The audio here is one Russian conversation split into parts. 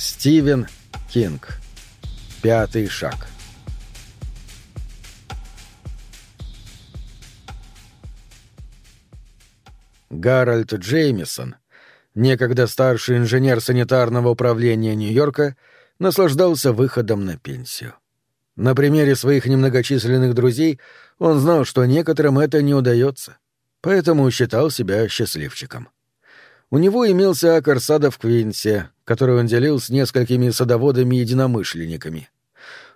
Стивен Кинг. Пятый шаг. Гарольд Джеймисон, некогда старший инженер санитарного управления Нью-Йорка, наслаждался выходом на пенсию. На примере своих немногочисленных друзей он знал, что некоторым это не удается, поэтому считал себя счастливчиком. У него имелся акр сада в Квинсе, который он делил с несколькими садоводами-единомышленниками.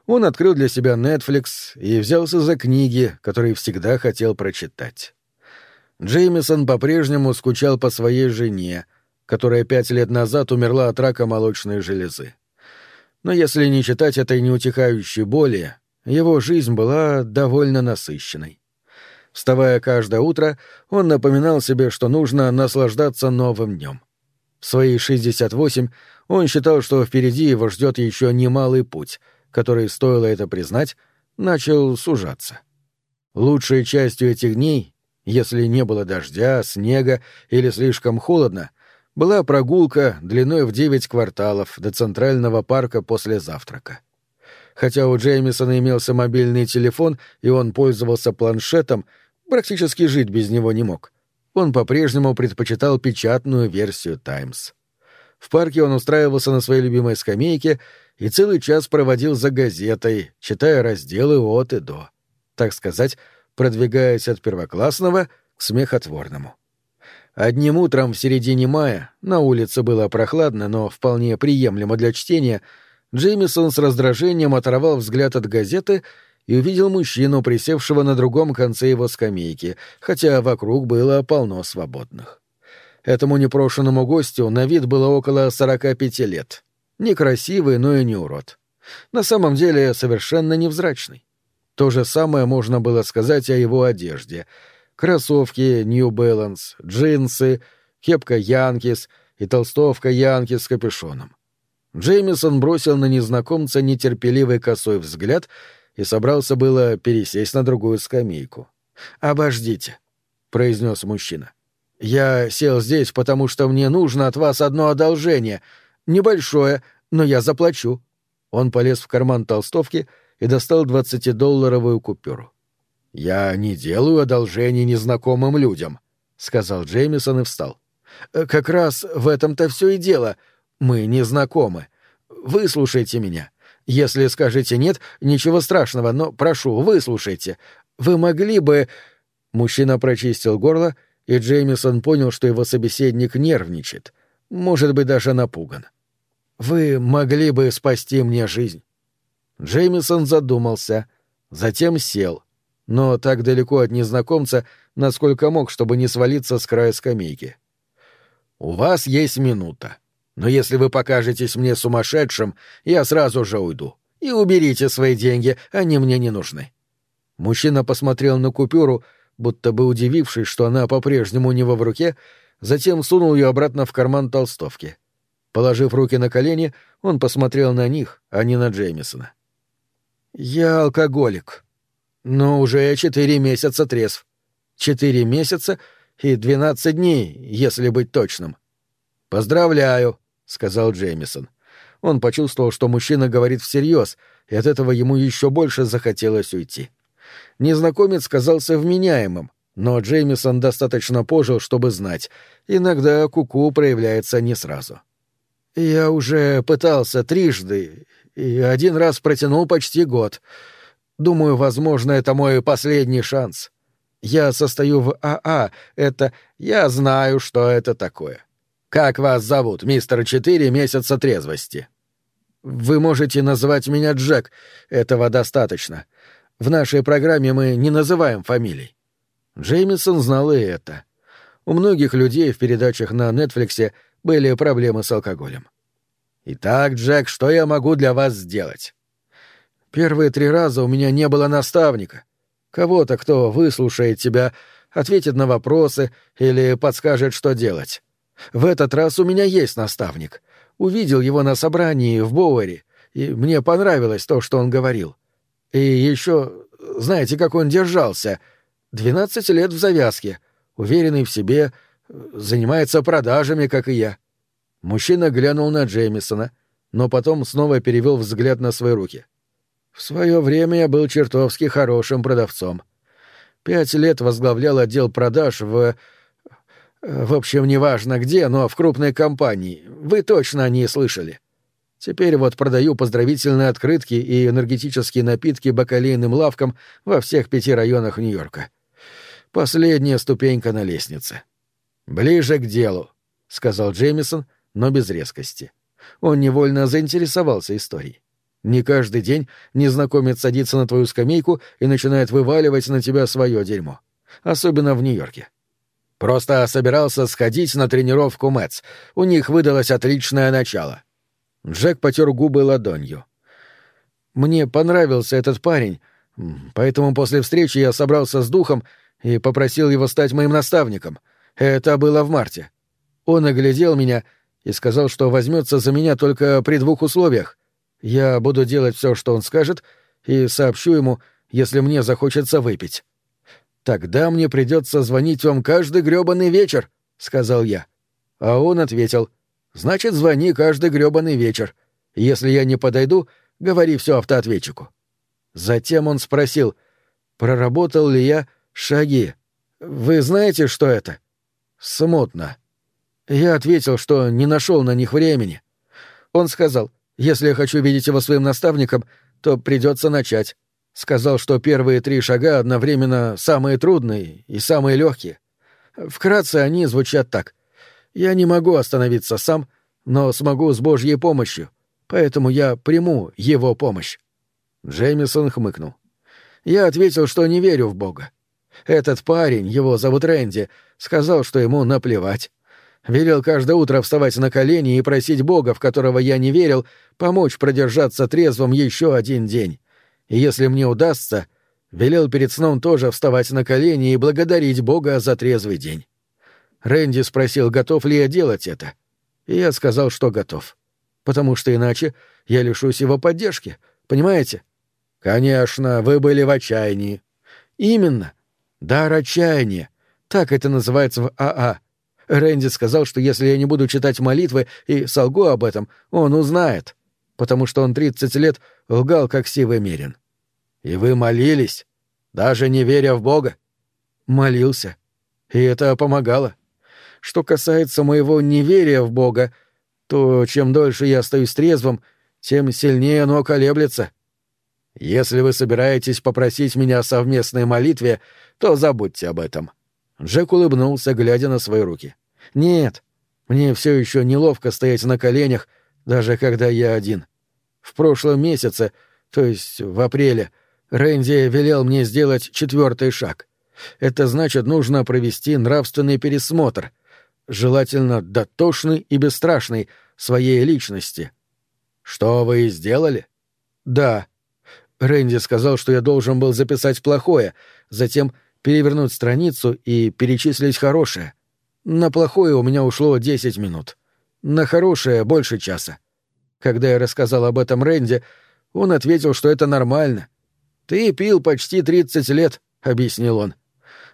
Он открыл для себя Netflix и взялся за книги, которые всегда хотел прочитать. Джеймисон по-прежнему скучал по своей жене, которая пять лет назад умерла от рака молочной железы. Но если не читать этой неутихающей боли, его жизнь была довольно насыщенной. Вставая каждое утро, он напоминал себе, что нужно наслаждаться новым днем. В свои 68 он считал, что впереди его ждет еще немалый путь, который, стоило это признать, начал сужаться. Лучшей частью этих дней если не было дождя, снега или слишком холодно, была прогулка длиной в девять кварталов до Центрального парка после завтрака. Хотя у Джеймисона имелся мобильный телефон и он пользовался планшетом, практически жить без него не мог. Он по-прежнему предпочитал печатную версию «Таймс». В парке он устраивался на своей любимой скамейке и целый час проводил за газетой, читая разделы от и до. Так сказать, продвигаясь от первоклассного к смехотворному. Одним утром в середине мая, на улице было прохладно, но вполне приемлемо для чтения, Джеймисон с раздражением оторвал взгляд от газеты и увидел мужчину, присевшего на другом конце его скамейки, хотя вокруг было полно свободных. Этому непрошенному гостю на вид было около сорока пяти лет. Некрасивый, но и не урод. На самом деле совершенно невзрачный. То же самое можно было сказать о его одежде. Кроссовки New Balance, джинсы, кепка Янкис и толстовка Янкис с капюшоном. Джеймисон бросил на незнакомца нетерпеливый косой взгляд и собрался было пересесть на другую скамейку. «Обождите», — произнес мужчина. «Я сел здесь, потому что мне нужно от вас одно одолжение. Небольшое, но я заплачу». Он полез в карман толстовки — и достал двадцатидолларовую купюру. «Я не делаю одолжений незнакомым людям», — сказал Джеймисон и встал. «Э, «Как раз в этом-то все и дело. Мы не знакомы. Выслушайте меня. Если скажете «нет», ничего страшного, но прошу, выслушайте. Вы могли бы...» Мужчина прочистил горло, и Джеймисон понял, что его собеседник нервничает, может быть, даже напуган. «Вы могли бы спасти мне жизнь. Джеймисон задумался, затем сел, но так далеко от незнакомца, насколько мог, чтобы не свалиться с края скамейки. «У вас есть минута, но если вы покажетесь мне сумасшедшим, я сразу же уйду. И уберите свои деньги, они мне не нужны». Мужчина посмотрел на купюру, будто бы удивившись, что она по-прежнему у него в руке, затем сунул ее обратно в карман толстовки. Положив руки на колени, он посмотрел на них, а не на Джеймисона. «Я алкоголик. Но уже четыре месяца трезв. Четыре месяца и двенадцать дней, если быть точным». «Поздравляю», — сказал Джеймисон. Он почувствовал, что мужчина говорит всерьез, и от этого ему еще больше захотелось уйти. Незнакомец казался вменяемым, но Джеймисон достаточно пожил, чтобы знать. Иногда куку -ку проявляется не сразу. «Я уже пытался трижды, и один раз протянул почти год. Думаю, возможно, это мой последний шанс. Я состою в АА, а. это... Я знаю, что это такое. Как вас зовут, мистер Четыре месяца трезвости? Вы можете называть меня Джек, этого достаточно. В нашей программе мы не называем фамилий. Джеймисон знал и это. У многих людей в передачах на Нетфликсе были проблемы с алкоголем. «Итак, Джек, что я могу для вас сделать?» «Первые три раза у меня не было наставника. Кого-то, кто выслушает тебя, ответит на вопросы или подскажет, что делать. В этот раз у меня есть наставник. Увидел его на собрании в Боуэре, и мне понравилось то, что он говорил. И еще, знаете, как он держался? Двенадцать лет в завязке, уверенный в себе, занимается продажами, как и я. Мужчина глянул на Джеймисона. но потом снова перевел взгляд на свои руки. В свое время я был чертовски хорошим продавцом. Пять лет возглавлял отдел продаж в... В общем, неважно где, но в крупной компании. Вы точно о ней слышали. Теперь вот продаю поздравительные открытки и энергетические напитки бакалейным лавкам во всех пяти районах Нью-Йорка. Последняя ступенька на лестнице. «Ближе к делу», — сказал Джеймисон, но без резкости. Он невольно заинтересовался историей. Не каждый день незнакомец садится на твою скамейку и начинает вываливать на тебя свое дерьмо. Особенно в Нью-Йорке. Просто собирался сходить на тренировку Мэтс. У них выдалось отличное начало. Джек потер губы ладонью. «Мне понравился этот парень, поэтому после встречи я собрался с духом и попросил его стать моим наставником. Это было в марте. Он оглядел меня и сказал, что возьмется за меня только при двух условиях. Я буду делать все, что он скажет, и сообщу ему, если мне захочется выпить. «Тогда мне придется звонить вам каждый грёбаный вечер», — сказал я. А он ответил — Значит, звони каждый грёбаный вечер. Если я не подойду, говори все автоответчику. Затем он спросил, проработал ли я шаги. Вы знаете, что это? Смутно. Я ответил, что не нашел на них времени. Он сказал, если я хочу видеть его своим наставником, то придется начать. Сказал, что первые три шага одновременно самые трудные и самые легкие. Вкратце они звучат так — я не могу остановиться сам, но смогу с Божьей помощью, поэтому я приму его помощь. Джеймисон хмыкнул. Я ответил, что не верю в Бога. Этот парень, его зовут Рэнди, сказал, что ему наплевать. Велел каждое утро вставать на колени и просить Бога, в которого я не верил, помочь продержаться трезвым еще один день. И если мне удастся, велел перед сном тоже вставать на колени и благодарить Бога за трезвый день. Рэнди спросил, готов ли я делать это. И я сказал, что готов. Потому что иначе я лишусь его поддержки, понимаете? Конечно, вы были в отчаянии. Именно. Дар отчаяния. Так это называется в АА. Рэнди сказал, что если я не буду читать молитвы и солгу об этом, он узнает. Потому что он 30 лет лгал, как сивый мерин. И вы молились, даже не веря в Бога? Молился. И это помогало. Что касается моего неверия в Бога, то чем дольше я остаюсь трезвым, тем сильнее оно колеблется. Если вы собираетесь попросить меня о совместной молитве, то забудьте об этом. Джек улыбнулся, глядя на свои руки. Нет, мне все еще неловко стоять на коленях, даже когда я один. В прошлом месяце, то есть в апреле, Рэнди велел мне сделать четвертый шаг. Это значит, нужно провести нравственный пересмотр — желательно дотошный и бесстрашный, своей личности. Что вы и сделали? Да. Рэнди сказал, что я должен был записать плохое, затем перевернуть страницу и перечислить хорошее. На плохое у меня ушло десять минут. На хорошее — больше часа. Когда я рассказал об этом Рэнди, он ответил, что это нормально. «Ты пил почти тридцать лет», — объяснил он.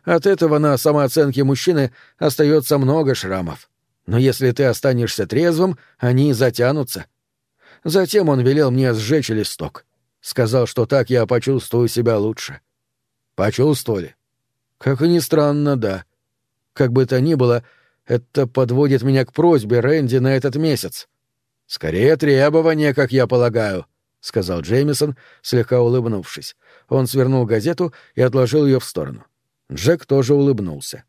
От этого на самооценке мужчины остается много шрамов. Но если ты останешься трезвым, они затянутся. Затем он велел мне сжечь листок. Сказал, что так я почувствую себя лучше. Почувствовали? Как и ни странно, да. Как бы то ни было, это подводит меня к просьбе Рэнди на этот месяц. Скорее требование, как я полагаю, — сказал Джеймисон, слегка улыбнувшись. Он свернул газету и отложил ее в сторону. — Джек тоже улыбнулся.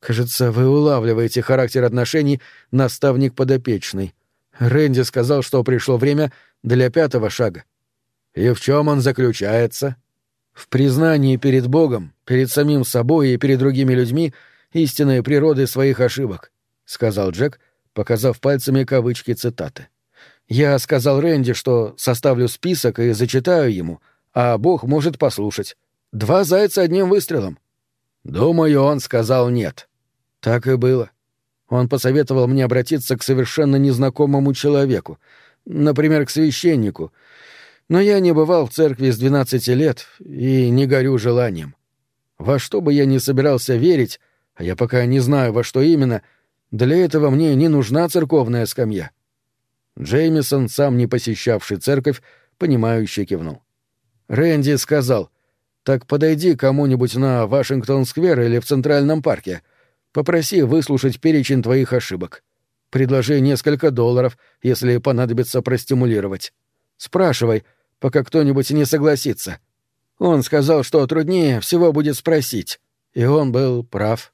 «Кажется, вы улавливаете характер отношений наставник-подопечный. Рэнди сказал, что пришло время для пятого шага. И в чем он заключается? В признании перед Богом, перед самим собой и перед другими людьми истинной природы своих ошибок», — сказал Джек, показав пальцами кавычки цитаты. «Я сказал Рэнди, что составлю список и зачитаю ему, а Бог может послушать. Два зайца одним выстрелом. Думаю, он сказал нет. Так и было. Он посоветовал мне обратиться к совершенно незнакомому человеку, например, к священнику. Но я не бывал в церкви с 12 лет и не горю желанием. Во что бы я ни собирался верить, а я пока не знаю, во что именно, для этого мне не нужна церковная скамья. Джеймисон, сам не посещавший церковь, понимающе кивнул. Рэнди сказал, «Так подойди кому-нибудь на Вашингтон-сквер или в Центральном парке. Попроси выслушать перечень твоих ошибок. Предложи несколько долларов, если понадобится простимулировать. Спрашивай, пока кто-нибудь не согласится. Он сказал, что труднее всего будет спросить. И он был прав.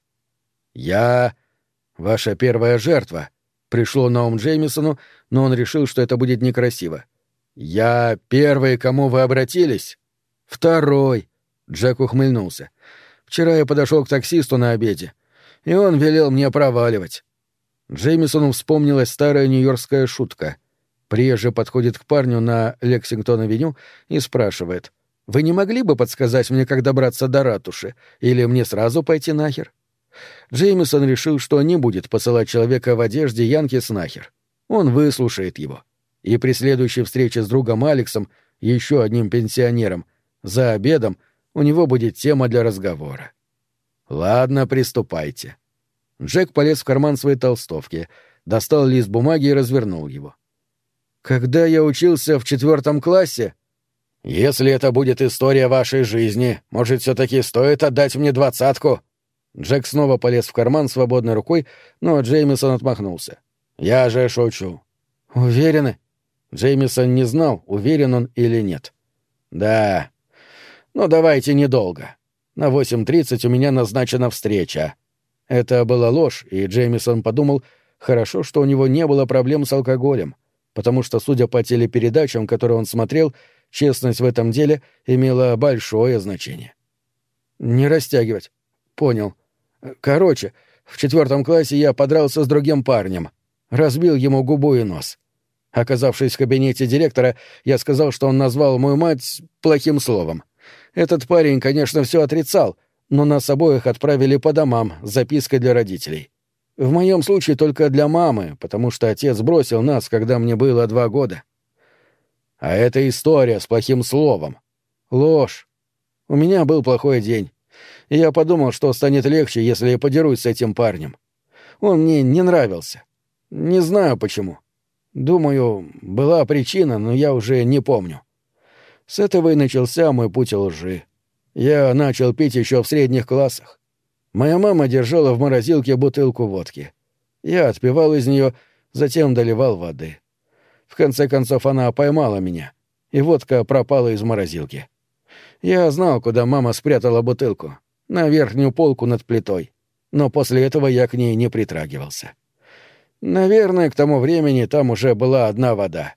«Я — ваша первая жертва», — пришло на ум Джеймисону, но он решил, что это будет некрасиво. «Я первый, кому вы обратились?» «Второй», — Джек ухмыльнулся. «Вчера я подошел к таксисту на обеде, и он велел мне проваливать». Джеймисону вспомнилась старая нью-йоркская шутка. Приезжий подходит к парню на Лексингтон-авеню и спрашивает — вы не могли бы подсказать мне, как добраться до ратуши? Или мне сразу пойти нахер?» Джеймисон решил, что не будет посылать человека в одежде Янкис нахер. Он выслушает его. И при следующей встрече с другом Алексом, еще одним пенсионером, за обедом у него будет тема для разговора. «Ладно, приступайте». Джек полез в карман своей толстовки, достал лист бумаги и развернул его. «Когда я учился в четвертом классе», «Если это будет история вашей жизни, может, все-таки стоит отдать мне двадцатку?» Джек снова полез в карман свободной рукой, но Джеймисон отмахнулся. «Я же шучу». «Уверены?» Джеймисон не знал, уверен он или нет. «Да. Ну, давайте недолго. На 8.30 у меня назначена встреча». Это была ложь, и Джеймисон подумал, хорошо, что у него не было проблем с алкоголем, потому что, судя по телепередачам, которые он смотрел, Честность в этом деле имела большое значение. Не растягивать. Понял. Короче, в четвертом классе я подрался с другим парнем. Разбил ему губу и нос. Оказавшись в кабинете директора, я сказал, что он назвал мою мать плохим словом. Этот парень, конечно, все отрицал, но нас обоих отправили по домам с запиской для родителей. В моем случае только для мамы, потому что отец бросил нас, когда мне было два года. А это история с плохим словом. Ложь. У меня был плохой день. И я подумал, что станет легче, если я подерусь с этим парнем. Он мне не нравился. Не знаю почему. Думаю, была причина, но я уже не помню. С этого и начался мой путь лжи. Я начал пить еще в средних классах. Моя мама держала в морозилке бутылку водки. Я отпивал из нее, затем доливал воды. В конце концов, она поймала меня, и водка пропала из морозилки. Я знал, куда мама спрятала бутылку. На верхнюю полку над плитой. Но после этого я к ней не притрагивался. Наверное, к тому времени там уже была одна вода.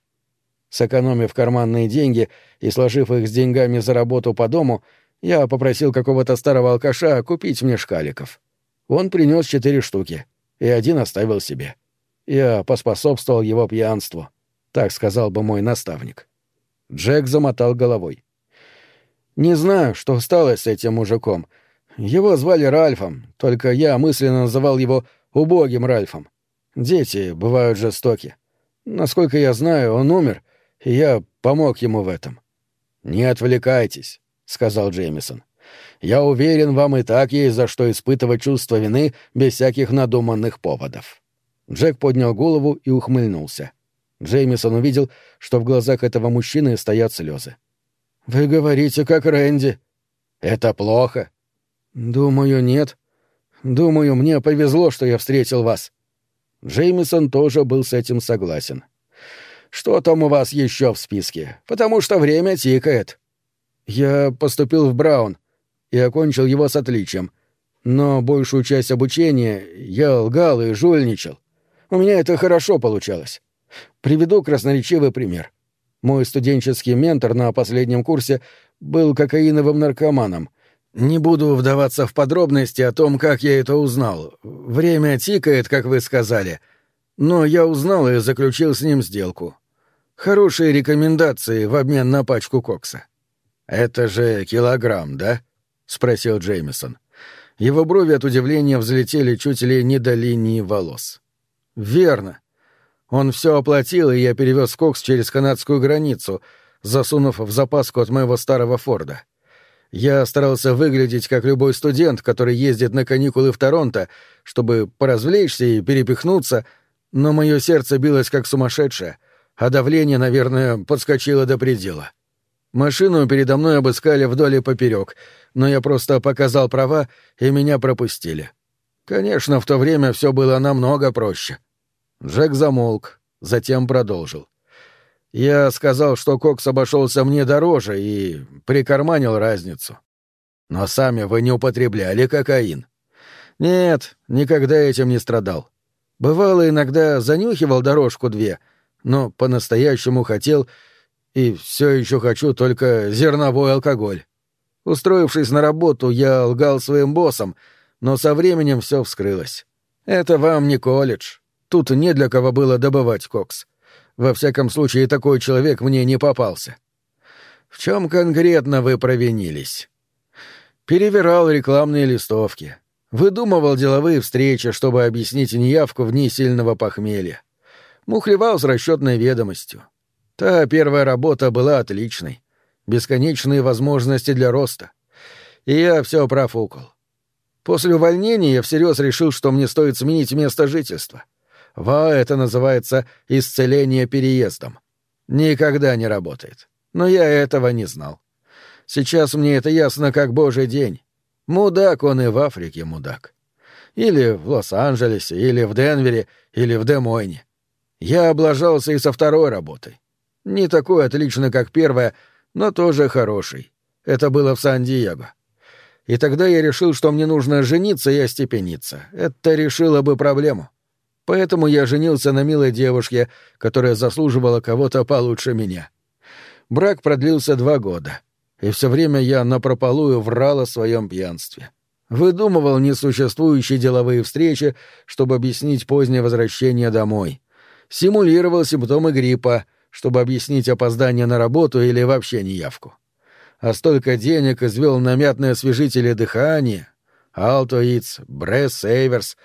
Сэкономив карманные деньги и сложив их с деньгами за работу по дому, я попросил какого-то старого алкаша купить мне шкаликов. Он принес четыре штуки, и один оставил себе. Я поспособствовал его пьянству. Так сказал бы мой наставник. Джек замотал головой. «Не знаю, что стало с этим мужиком. Его звали Ральфом, только я мысленно называл его убогим Ральфом. Дети бывают жестоки. Насколько я знаю, он умер, и я помог ему в этом». «Не отвлекайтесь», — сказал Джеймисон. «Я уверен, вам и так есть за что испытывать чувство вины без всяких надуманных поводов». Джек поднял голову и ухмыльнулся. — Джеймисон увидел, что в глазах этого мужчины стоят слезы. «Вы говорите, как Рэнди». «Это плохо». «Думаю, нет. Думаю, мне повезло, что я встретил вас». Джеймисон тоже был с этим согласен. «Что там у вас еще в списке? Потому что время тикает». «Я поступил в Браун и окончил его с отличием. Но большую часть обучения я лгал и жульничал. У меня это хорошо получалось. Приведу красноречивый пример. Мой студенческий ментор на последнем курсе был кокаиновым наркоманом. Не буду вдаваться в подробности о том, как я это узнал. Время тикает, как вы сказали. Но я узнал и заключил с ним сделку. Хорошие рекомендации в обмен на пачку кокса. «Это же килограмм, да?» — спросил Джеймисон. Его брови от удивления взлетели чуть ли не до линии волос. «Верно. Он все оплатил, и я перевез кокс через канадскую границу, засунув в запаску от моего старого Форда. Я старался выглядеть как любой студент, который ездит на каникулы в Торонто, чтобы поразвлечься и перепихнуться, но мое сердце билось как сумасшедшее, а давление, наверное, подскочило до предела. Машину передо мной обыскали вдоль и поперек, но я просто показал права, и меня пропустили. Конечно, в то время все было намного проще. Джек замолк, затем продолжил. Я сказал, что кокс обошелся мне дороже и прикарманил разницу. Но сами вы не употребляли кокаин. Нет, никогда этим не страдал. Бывало, иногда занюхивал дорожку две, но по-настоящему хотел и все еще хочу только зерновой алкоголь. Устроившись на работу, я лгал своим боссам, но со временем все вскрылось. Это вам не колледж. Тут не для кого было добывать кокс. Во всяком случае, такой человек мне не попался. В чем конкретно вы провинились? Перевирал рекламные листовки. Выдумывал деловые встречи, чтобы объяснить неявку в дни сильного похмелья. Мухлевал с расчетной ведомостью. Та первая работа была отличной. Бесконечные возможности для роста. И я все профукал. После увольнения я всерьез решил, что мне стоит сменить место жительства. Ва, это называется исцеление переездом. Никогда не работает. Но я этого не знал. Сейчас мне это ясно как божий день. Мудак он и в Африке мудак. Или в Лос-Анджелесе, или в Денвере, или в Демойне. Я облажался и со второй работой. Не такой отлично, как первая, но тоже хороший. Это было в Сан-Диего. И тогда я решил, что мне нужно жениться и остепениться. Это решило бы проблему. Поэтому я женился на милой девушке, которая заслуживала кого-то получше меня. Брак продлился два года, и все время я напропалую врал о своем пьянстве. Выдумывал несуществующие деловые встречи, чтобы объяснить позднее возвращение домой. Симулировал симптомы гриппа, чтобы объяснить опоздание на работу или вообще неявку. А столько денег извел на мятные освежители дыхания, Алтоиц, Бресс Сейверс,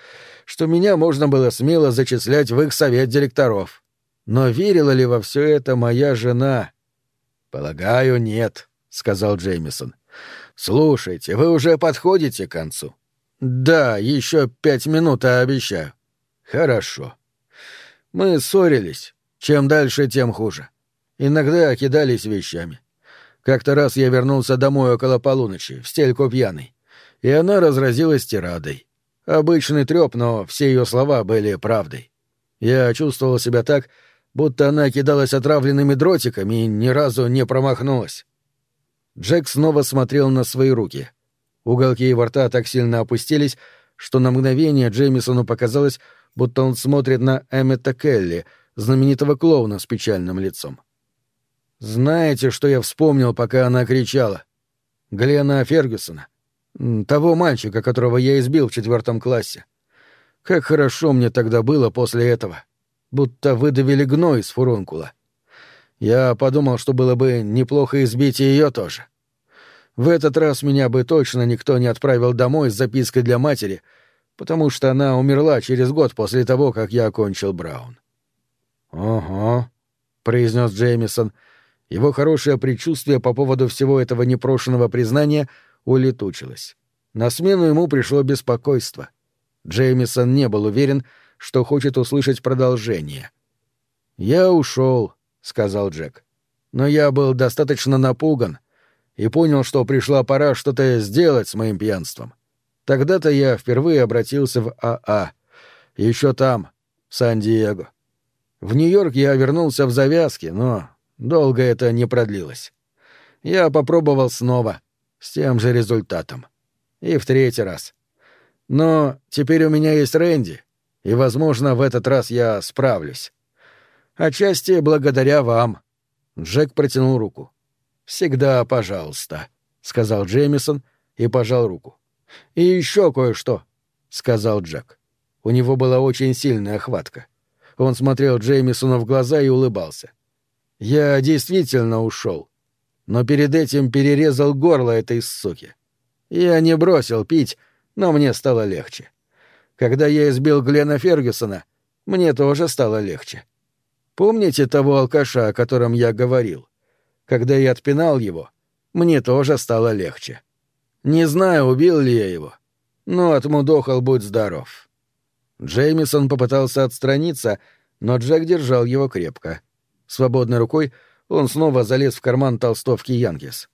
что меня можно было смело зачислять в их совет директоров. Но верила ли во все это моя жена? Полагаю, нет, сказал Джеймисон. Слушайте, вы уже подходите к концу. Да, еще пять минут, а обещаю. Хорошо. Мы ссорились, чем дальше, тем хуже. Иногда кидались вещами. Как-то раз я вернулся домой около полуночи, в стельку пьяный, и она разразилась тирадой. Обычный трёп, но все ее слова были правдой. Я чувствовал себя так, будто она кидалась отравленными дротиками и ни разу не промахнулась. Джек снова смотрел на свои руки. Уголки его рта так сильно опустились, что на мгновение Джеймисону показалось, будто он смотрит на Эммета Келли — знаменитого клоуна с печальным лицом. Знаете, что я вспомнил, пока она кричала? Глена Фергюсона. Того мальчика, которого я избил в четвертом классе. Как хорошо мне тогда было после этого. Будто выдавили гной из фурункула. Я подумал, что было бы неплохо избить и ее тоже. В этот раз меня бы точно никто не отправил домой с запиской для матери, потому что она умерла через год после того, как я окончил Браун. «Ого», — произнес Джеймисон. Его хорошее предчувствие по поводу всего этого непрошенного признания улетучилось. На смену ему пришло беспокойство. Джеймисон не был уверен, что хочет услышать продолжение. «Я ушел», — сказал Джек. «Но я был достаточно напуган и понял, что пришла пора что-то сделать с моим пьянством. Тогда-то я впервые обратился в АА. А. Еще там, в Сан-Диего. В Нью-Йорк я вернулся в завязке, но долго это не продлилось. Я попробовал снова, с тем же результатом. И в третий раз. Но теперь у меня есть Рэнди, и, возможно, в этот раз я справлюсь. Отчасти благодаря вам. Джек протянул руку. «Всегда пожалуйста», — сказал Джеймисон и пожал руку. «И еще кое-что», — сказал Джек. У него была очень сильная хватка. Он смотрел Джеймисону в глаза и улыбался. «Я действительно ушел, но перед этим перерезал горло этой суки. Я не бросил пить, но мне стало легче. Когда я избил Глена Фергюсона, мне тоже стало легче. Помните того алкаша, о котором я говорил? Когда я отпинал его, мне тоже стало легче. Не знаю, убил ли я его, но отмудохал будь здоров». Джеймисон попытался отстраниться, но Джек держал его крепко. Свободной рукой он снова залез в карман толстовки Янгис.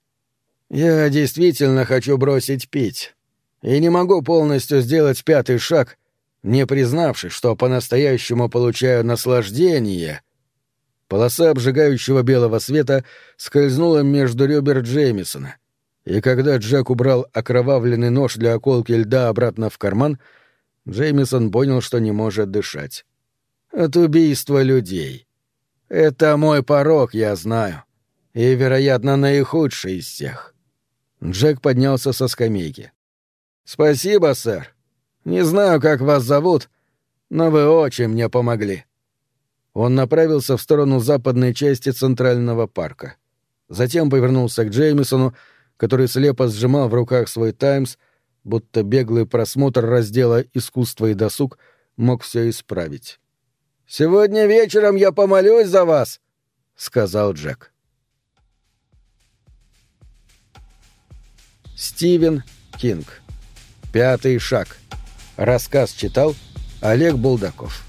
«Я действительно хочу бросить пить. И не могу полностью сделать пятый шаг, не признавшись, что по-настоящему получаю наслаждение». Полоса обжигающего белого света скользнула между ребер Джеймисона, и когда Джек убрал окровавленный нож для околки льда обратно в карман, Джеймисон понял, что не может дышать. «От убийства людей. Это мой порог, я знаю. И, вероятно, наихудший из всех». Джек поднялся со скамейки. «Спасибо, сэр. Не знаю, как вас зовут, но вы очень мне помогли». Он направился в сторону западной части Центрального парка. Затем повернулся к Джеймисону, который слепо сжимал в руках свой «Таймс», будто беглый просмотр раздела «Искусство и досуг» мог все исправить. «Сегодня вечером я помолюсь за вас», — сказал Джек. Стивен Кинг. Пятый шаг. Рассказ читал Олег Булдаков.